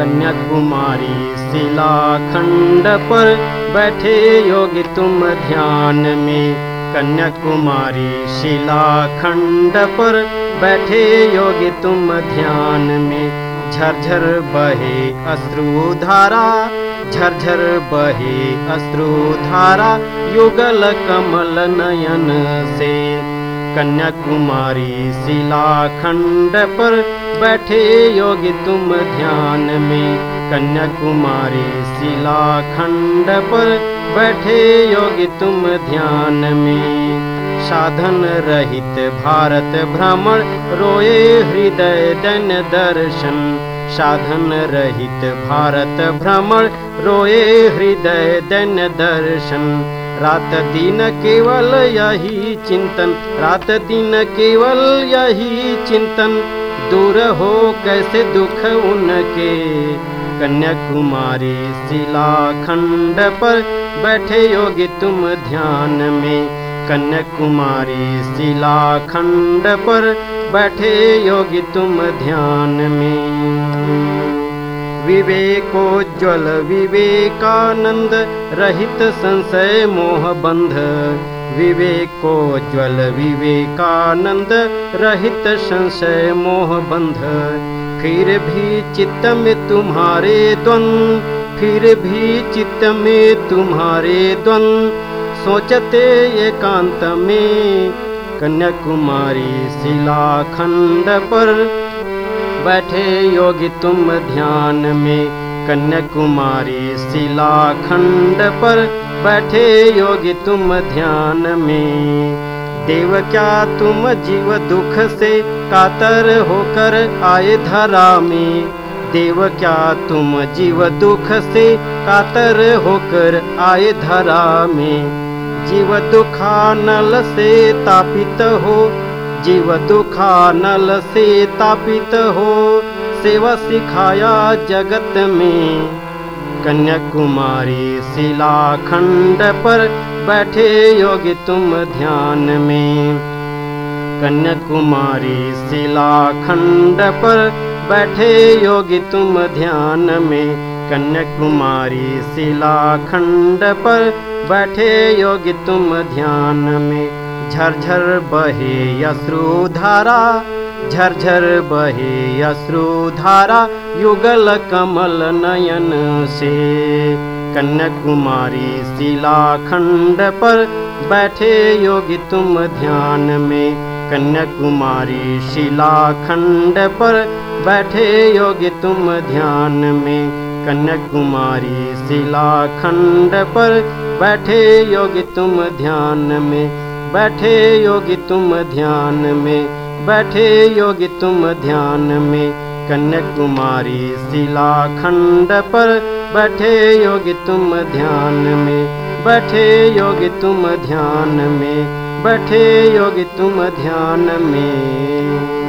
कन्याकुमारी शिलाखंड पर बैठे योगी तुम ध्यान में। कन्याकुमारी शिलाखंड पर बैठे योगी तुम ध्यान में। झरझर बहे अश्रुधारा झरझर बहे अश्रुधारा युगल कमल नयन से। कन्याकुमारी शिलाखंड पर बैठे योगी तुम ध्यान में। कन्याकुमारी शिलाखंड पर बैठे योगी तुम ध्यान में। साधन रहित भारत भ्रमण रोए हृदय दन दर्शन। साधन रहित भारत भ्रमण रोए हृदय दन दर्शन। रात दिन केवल यही चिंतन रात दिन केवल यही चिंतन दूर हो कैसे दुख उनके? कन्याकुमारी शिलाखंड पर बैठे योगी तुम ध्यान में। कन्याकुमारी शिलाखंड पर बैठे योगी तुम ध्यान में। विवेकोज्वल विवेकानंद रहित संशय मोह बंध विवेकोज्वल विवेकानंद रहित संशय मोह बंध। फिर भी चित्त में तुम्हारे द्वंद फिर भी चित्त में तुम्हारे द्वंद। सोचते एकांत में कन्याकुमारी शिलाखंड पर बैठे योगी तुम ध्यान में कन्याकुमारी शिलाखंड पर बैठे योगी तुम ध्यान में। देव क्या तुम जीव दुख से कातर होकर आए धरा में? देव क्या तुम जीव दुख से कातर होकर आए धरा में? जीव दुखानल से तापित हो, जीव दुखानल से तापित हो, सेवा सिखाया जगत में। कन्याकुमारी शिलाखंड पर बैठे योगी तुम ध्यान में। कन्याकुमारी शिलाखंड पर बैठे योगी तुम ध्यान में। कन्याकुमारी शिलाखंड पर बैठे योगी तुम ध्यान में। झरझर बहे यश्रुधारा झरझर बहे यश्रुधारा युगल कमल नयन से। कन्याकुमारी शिलाखंड पर बैठे योगी तुम ध्यान में। कन्याकुमारी शिलाखंड पर बैठे योगी तुम ध्यान में। कन्याकुमारी शिलाखंड पर बैठे योगी तुम ध्यान में। बैठे योगी तुम ध्यान में। बैठे योगी तुम ध्यान में। कन्याकुमारी शिलाखंड पर बैठे योगी तुम ध्यान में। बैठे योगी तुम ध्यान में। बैठे योगी तुम ध्यान में